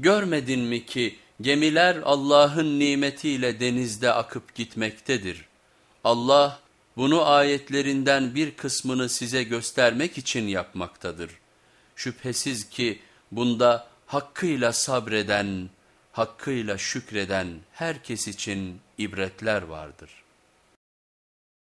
Görmedin mi ki gemiler Allah'ın nimetiyle denizde akıp gitmektedir. Allah bunu ayetlerinden bir kısmını size göstermek için yapmaktadır. Şüphesiz ki bunda hakkıyla sabreden, hakkıyla şükreden herkes için ibretler vardır.''